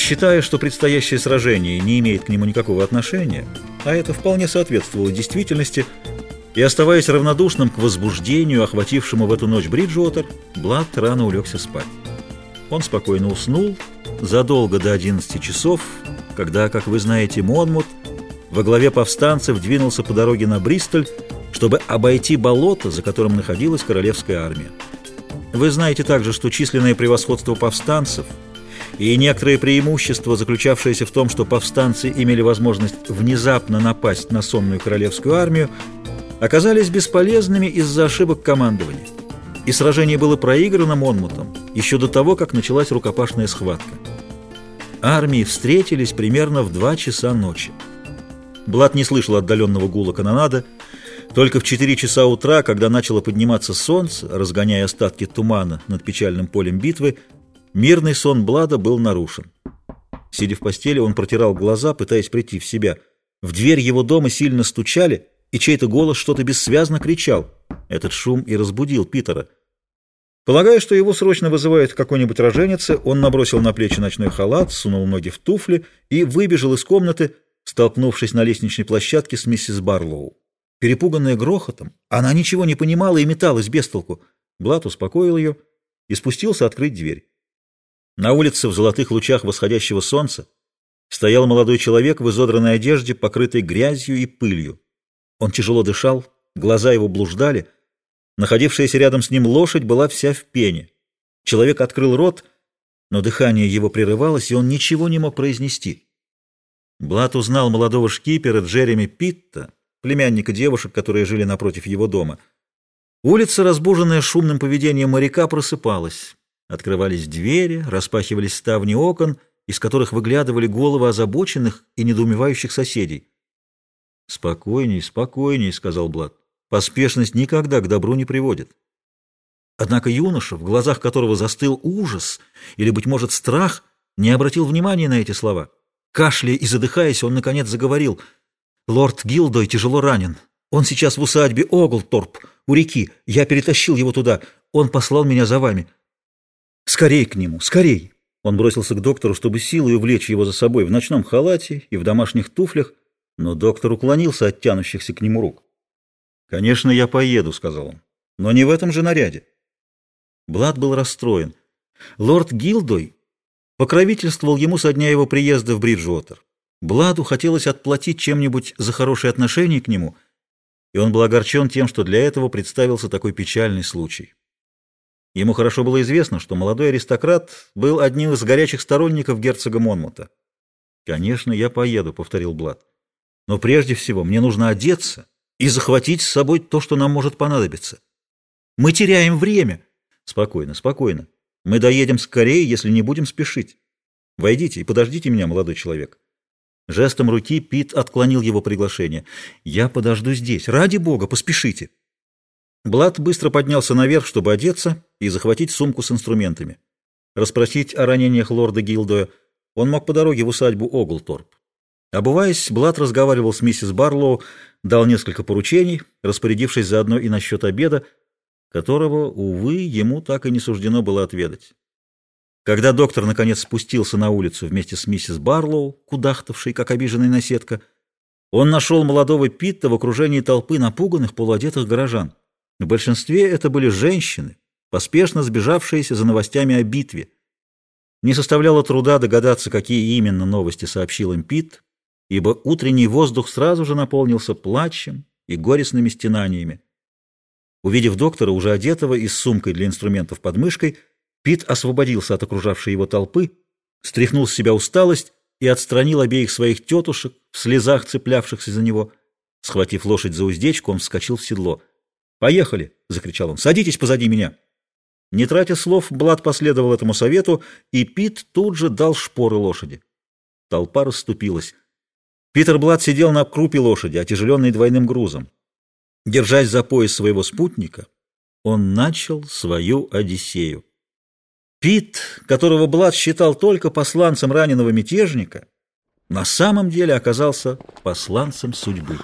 Считая, что предстоящее сражение не имеет к нему никакого отношения, а это вполне соответствовало действительности, и оставаясь равнодушным к возбуждению, охватившему в эту ночь Бриджуотер, Блад рано улегся спать. Он спокойно уснул задолго до 11 часов, когда, как вы знаете, Монмут во главе повстанцев двинулся по дороге на Бристоль, чтобы обойти болото, за которым находилась королевская армия. Вы знаете также, что численное превосходство повстанцев и некоторые преимущества, заключавшиеся в том, что повстанцы имели возможность внезапно напасть на сонную королевскую армию, оказались бесполезными из-за ошибок командования. И сражение было проиграно Монмутом еще до того, как началась рукопашная схватка. Армии встретились примерно в два часа ночи. Блад не слышал отдаленного гула канонада, только в 4 часа утра, когда начало подниматься солнце, разгоняя остатки тумана над печальным полем битвы, мирный сон Блада был нарушен. Сидя в постели, он протирал глаза, пытаясь прийти в себя. В дверь его дома сильно стучали, и чей-то голос что-то бессвязно кричал. Этот шум и разбудил Питера. Полагая, что его срочно вызывает какой-нибудь роженице, он набросил на плечи ночной халат, сунул ноги в туфли и выбежал из комнаты, столкнувшись на лестничной площадке с миссис Барлоу. Перепуганная грохотом, она ничего не понимала и металась без толку. Блат успокоил ее и спустился открыть дверь. На улице в золотых лучах восходящего солнца стоял молодой человек в изодранной одежде, покрытой грязью и пылью. Он тяжело дышал, глаза его блуждали. Находившаяся рядом с ним лошадь была вся в пене. Человек открыл рот, но дыхание его прерывалось, и он ничего не мог произнести. Блат узнал молодого шкипера Джереми Питта, племянника девушек, которые жили напротив его дома. Улица, разбуженная шумным поведением моряка, просыпалась. Открывались двери, распахивались ставни окон, из которых выглядывали головы озабоченных и недоумевающих соседей. «Спокойней, спокойней», — сказал Блад. «Поспешность никогда к добру не приводит». Однако юноша, в глазах которого застыл ужас или, быть может, страх, не обратил внимания на эти слова. Кашляя и задыхаясь, он, наконец, заговорил — Лорд Гилдой тяжело ранен. Он сейчас в усадьбе Оглторп, у реки. Я перетащил его туда. Он послал меня за вами. Скорей к нему, скорей!» Он бросился к доктору, чтобы силой увлечь его за собой в ночном халате и в домашних туфлях, но доктор уклонился от тянущихся к нему рук. «Конечно, я поеду», — сказал он, — «но не в этом же наряде». Блад был расстроен. Лорд Гилдой покровительствовал ему со дня его приезда в Бриджуотер. Бладу хотелось отплатить чем-нибудь за хорошее отношение к нему, и он был огорчен тем, что для этого представился такой печальный случай. Ему хорошо было известно, что молодой аристократ был одним из горячих сторонников герцога Монмута. «Конечно, я поеду», — повторил Блад. «Но прежде всего мне нужно одеться и захватить с собой то, что нам может понадобиться. Мы теряем время». «Спокойно, спокойно. Мы доедем скорее, если не будем спешить. Войдите и подождите меня, молодой человек». Жестом руки Пит отклонил его приглашение. «Я подожду здесь. Ради бога, поспешите!» Блад быстро поднялся наверх, чтобы одеться и захватить сумку с инструментами. Расспросить о ранениях лорда Гилдоя он мог по дороге в усадьбу Оглторп. Обуваясь, Блад разговаривал с миссис Барлоу, дал несколько поручений, распорядившись заодно и насчет обеда, которого, увы, ему так и не суждено было отведать. Когда доктор наконец спустился на улицу вместе с миссис Барлоу, кудахтавшей, как обиженная наседка, он нашел молодого Питта в окружении толпы напуганных полуодетых горожан. В большинстве это были женщины, поспешно сбежавшиеся за новостями о битве. Не составляло труда догадаться, какие именно новости сообщил им Питт, ибо утренний воздух сразу же наполнился плачем и горестными стенаниями. Увидев доктора, уже одетого и с сумкой для инструментов под мышкой, Пит освободился от окружавшей его толпы, стряхнул с себя усталость и отстранил обеих своих тетушек, в слезах цеплявшихся за него. Схватив лошадь за уздечку, он вскочил в седло. «Поехали!» — закричал он. «Садитесь позади меня!» Не тратя слов, Блад последовал этому совету, и Пит тут же дал шпоры лошади. Толпа расступилась. Питер Блад сидел на крупе лошади, отяжеленной двойным грузом. Держась за пояс своего спутника, он начал свою Одиссею. Пит, которого Блад считал только посланцем раненого мятежника, на самом деле оказался посланцем судьбы.